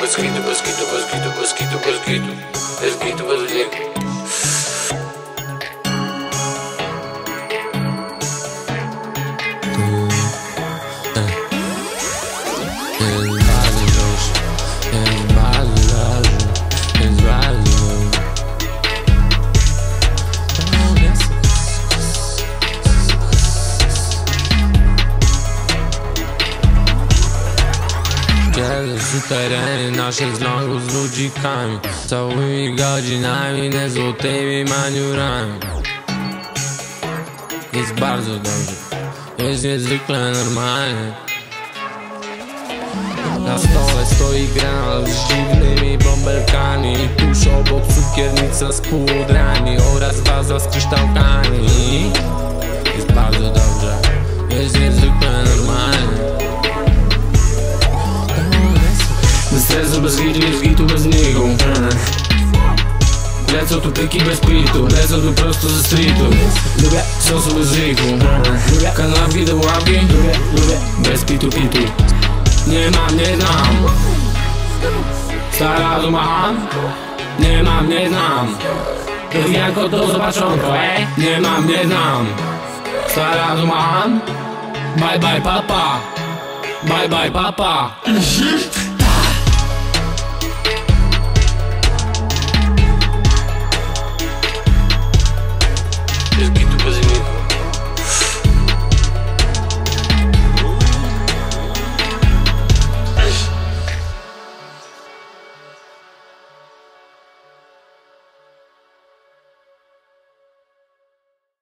Paskaitau, paskaitau, paskaitau, paskaitau, paskaitau. Paskaitau, paskaitau. Tu. Eh. Eh. Kiedy sutereny nasze z lochu z ludzikami Całymi godzinami, nie złotymi maniurami. Jest bardzo dobrze, jest niezwykle normalnie. Na stole stoi granat z dziwnymi bąbelkami tuż obok cukiernica z pudrami Oraz waza z kryształkami. Jest bardzo dobrze, Bez stresu, bez hitu, bez gitu, bez nigu Lecą tu pyki bez pitu Lecą tu prosto ze streetu Lubię sosu bez riku Lubię kanapki do łapki Lubię, Bez pitu pitu Nie mam, nie znam Stara dumam Nie mam, nie znam Jako to zobaczonko, ej Nie mam, nie znam Stara dumam Bye bye papa. Bye bye papa